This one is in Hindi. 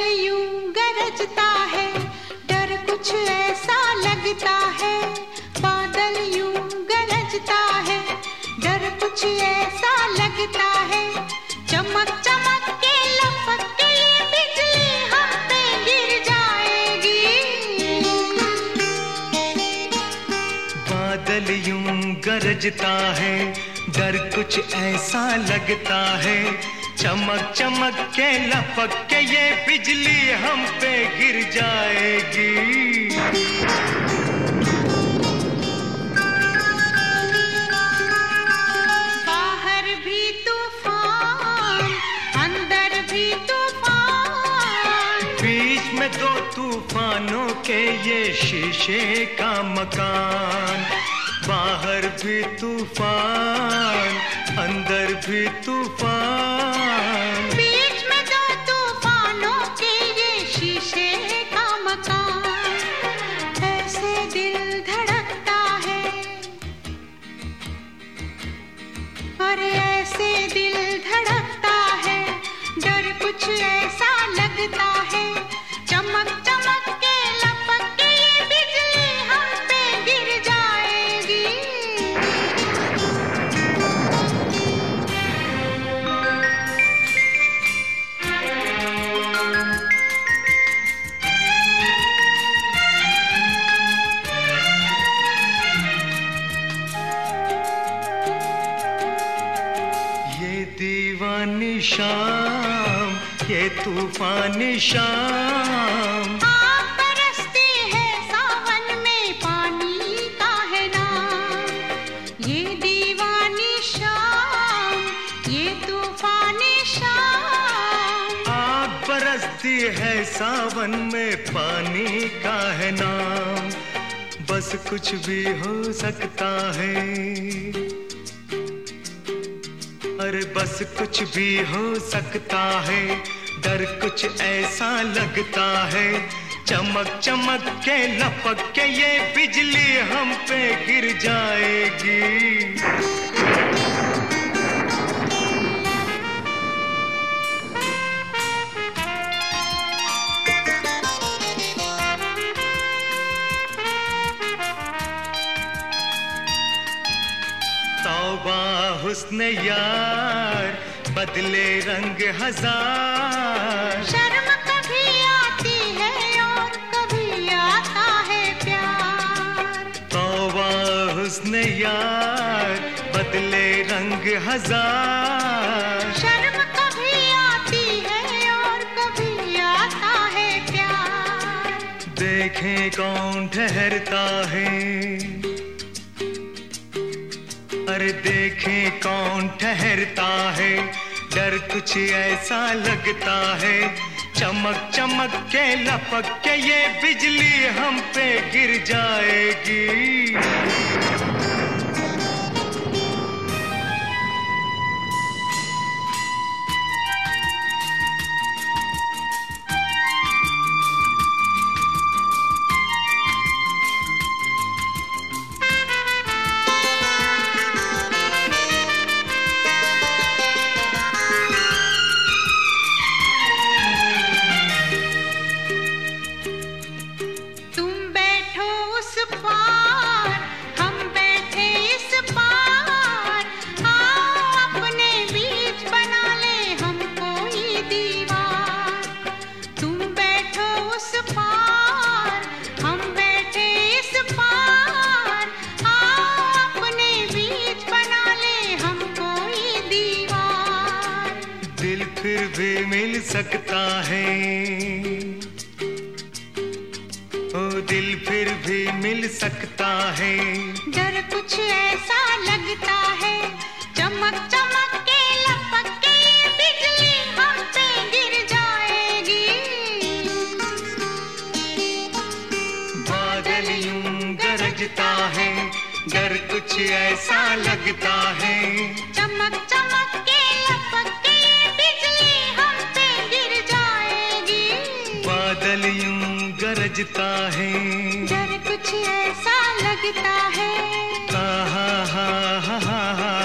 गरजता है। डर कुछ ऐसा लगता है। बादल यूँ गरजता है। डर कुछ ऐसा लगता है। चमक चमक के लपक के बिजली हम पे गिर जाएगी। बादल यूँ गरजता है। डर कुछ ऐसा लगता है। चमक चमक के लपक के ये बिजली हम पे गिर जाएगी। बाहर भी तूफ़ान अंदर भी तूफ़ान। बीच में दो तूफानों के ये शीशे का मकान बाहर भी तूफ़ान। अंदर भी तूफ़ान शाम ये तूफानी शाम। आप बरसती है सावन में पानी का है नाम। ये दीवानी शाम ये तूफानी शाम। आग बरसती है सावन में पानी का है नाम। बस कुछ भी हो सकता है। अरे बस कुछ भी हो सकता है। डर कुछ ऐसा लगता है। चमक चमक के, लपक के ये बिजली हम पे गिर जाएगी। तौबा हुस्न यार बदले रंग हज़ार। शर्म कभी आती है और कभी आता है प्यार। तौबा हुस्न यार बदले रंग हज़ार। शर्म कभी आती है और कभी आता है प्यार। देखें कौन ठहरता है। अरे देखें कौन ठहरता है। डर कुछ ऐसा लगता है। चमक चमक के, लपक के ये बिजली हम पे गिर जाएगी। फिर भी मिल सकता है। ओ दिल फिर भी मिल सकता है। डर कुछ ऐसा लगता है चमक चमक के लपक के बिजली हम पे गिर जाएगी। बादल यूँ गरजता है डर कुछ ऐसा लगता है। चमक चमक गरजता है। डर कुछ ऐसा लगता है। हा हा हा हा हा हा।